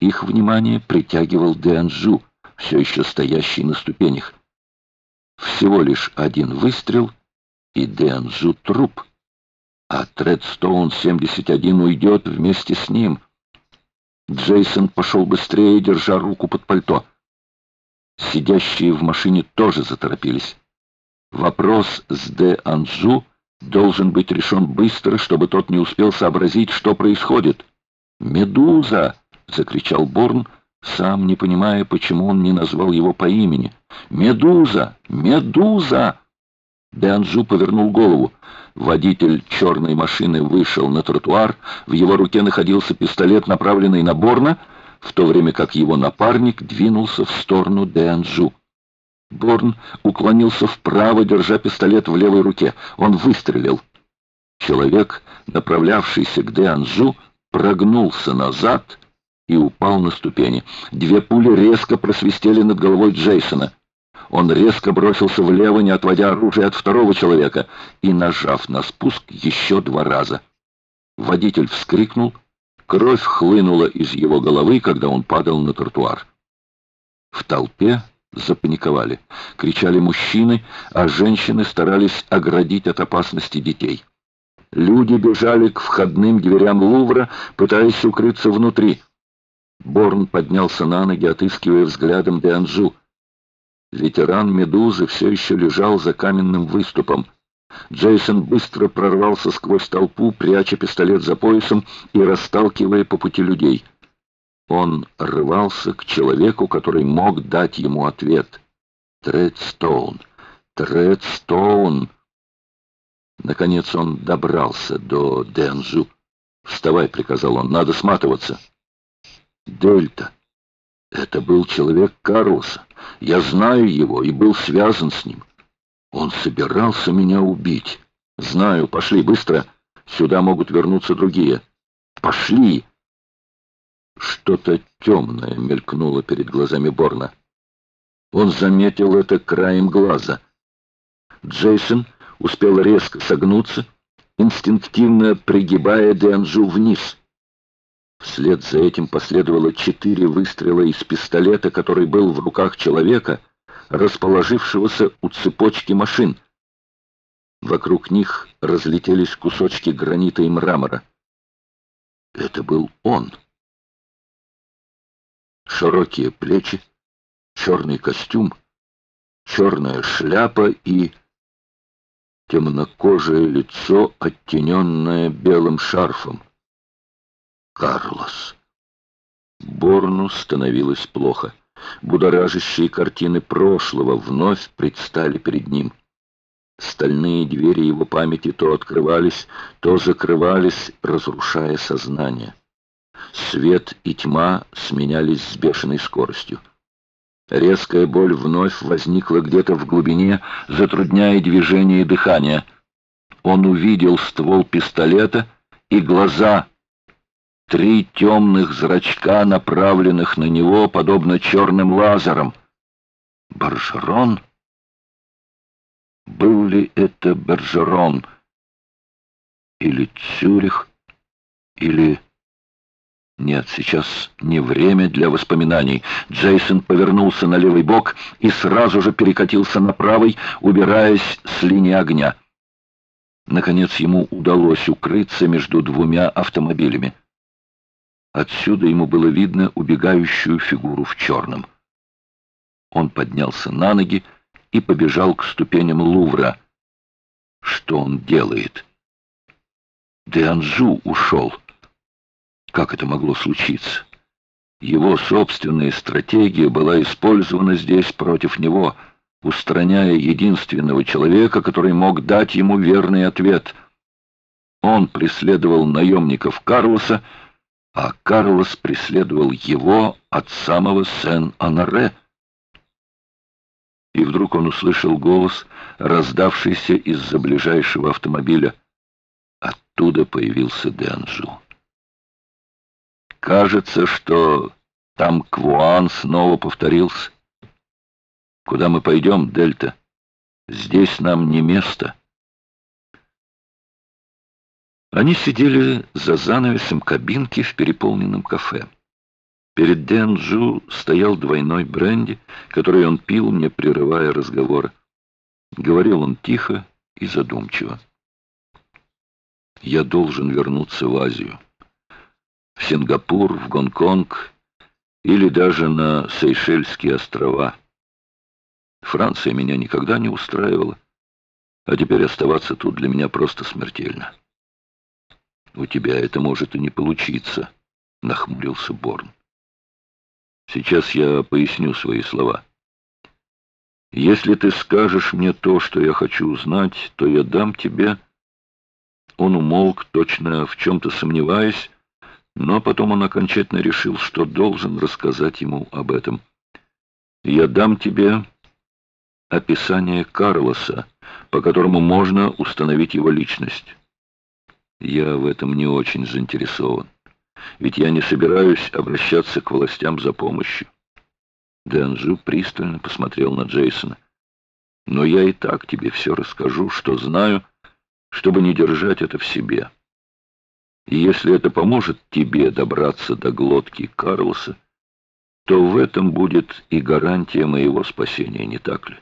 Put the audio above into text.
Их внимание притягивал Дэнджу, все еще стоящий на ступенях. Всего лишь один выстрел, и Дэнджу труп. А Тредстоун 71 уйдет вместе с ним. Джейсон пошел быстрее, держа руку под пальто. Сидящие в машине тоже заторопились. Вопрос с Де Анжу должен быть решен быстро, чтобы тот не успел сообразить, что происходит. «Медуза!» — закричал Борн, сам не понимая, почему он не назвал его по имени. «Медуза! Медуза!» Анжу повернул голову. Водитель черной машины вышел на тротуар, в его руке находился пистолет, направленный на Борна, в то время как его напарник двинулся в сторону Де Анжу. Борн уклонился вправо, держа пистолет в левой руке. Он выстрелил. Человек, направлявшийся к Деанжу, прогнулся назад и упал на ступени. Две пули резко просвистели над головой Джейсона. Он резко бросился влево, не отводя оружие от второго человека, и, нажав на спуск, еще два раза. Водитель вскрикнул. Кровь хлынула из его головы, когда он падал на тротуар. В толпе запаниковали. Кричали мужчины, а женщины старались оградить от опасности детей. Люди бежали к входным дверям Лувра, пытаясь укрыться внутри. Борн поднялся на ноги, отыскивая взглядом Деанжу. Ветеран «Медузы» все еще лежал за каменным выступом. Джейсон быстро прорвался сквозь толпу, пряча пистолет за поясом и расталкивая по пути людей — он рвался к человеку, который мог дать ему ответ. Тредстоун, Тредстоун. Наконец он добрался до Денжу. «Вставай», — приказал он, — «надо сматываться». «Дельта. Это был человек Карлоса. Я знаю его и был связан с ним. Он собирался меня убить. Знаю. Пошли быстро. Сюда могут вернуться другие. Пошли!» Что-то темное мелькнуло перед глазами Борна. Он заметил это краем глаза. Джейсон успел резко согнуться, инстинктивно пригибая Дэнджу вниз. Вслед за этим последовало четыре выстрела из пистолета, который был в руках человека, расположившегося у цепочки машин. Вокруг них разлетелись кусочки гранита и мрамора. Это был он широкие плечи, черный костюм, черная шляпа и темнокожее лицо, оттененное белым шарфом. Карлос. Борну становилось плохо. Будоражащие картины прошлого вновь предстали перед ним. Стальные двери его памяти то открывались, то закрывались, разрушая сознание. Свет и тьма сменялись с бешеной скоростью. Резкая боль вновь возникла где-то в глубине, затрудняя движение и дыхание. Он увидел ствол пистолета и глаза. Три темных зрачка, направленных на него, подобно черным лазерам. Баржерон? Был ли это Бержерон? Или Цюрих? Или... Нет, сейчас не время для воспоминаний. Джейсон повернулся на левый бок и сразу же перекатился на правый, убираясь с линии огня. Наконец ему удалось укрыться между двумя автомобилями. Отсюда ему было видно убегающую фигуру в черном. Он поднялся на ноги и побежал к ступеням Лувра. Что он делает? Деанжу ушел. Как это могло случиться? Его собственная стратегия была использована здесь против него, устраняя единственного человека, который мог дать ему верный ответ. Он преследовал наемников Карлоса, а Карлос преследовал его от самого Сен-Анаре. И вдруг он услышал голос, раздавшийся из-за ближайшего автомобиля. Оттуда появился Денджу. Кажется, что там Квуан снова повторился. Куда мы пойдем, Дельта? Здесь нам не место. Они сидели за занавесом кабинки в переполненном кафе. Перед Дэнджу стоял двойной бренди, который он пил, не прерывая разговора. Говорил он тихо и задумчиво. «Я должен вернуться в Азию, в Сингапур, в Гонконг или даже на Сейшельские острова. Франция меня никогда не устраивала, а теперь оставаться тут для меня просто смертельно». «У тебя это может и не получиться», — нахмурился Борн. «Сейчас я поясню свои слова». Если ты скажешь мне то, что я хочу узнать, то я дам тебе...» Он умолк, точно в чем-то сомневаясь, но потом он окончательно решил, что должен рассказать ему об этом. «Я дам тебе описание Карлоса, по которому можно установить его личность. Я в этом не очень заинтересован, ведь я не собираюсь обращаться к властям за помощью. Дэнджу пристально посмотрел на Джейсона. «Но я и так тебе все расскажу, что знаю, чтобы не держать это в себе. И если это поможет тебе добраться до глотки Карлоса, то в этом будет и гарантия моего спасения, не так ли?»